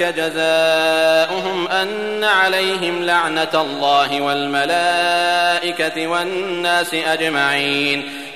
ذلك جزاؤهم أن عليهم لعنة الله والملائكة والناس أجمعين.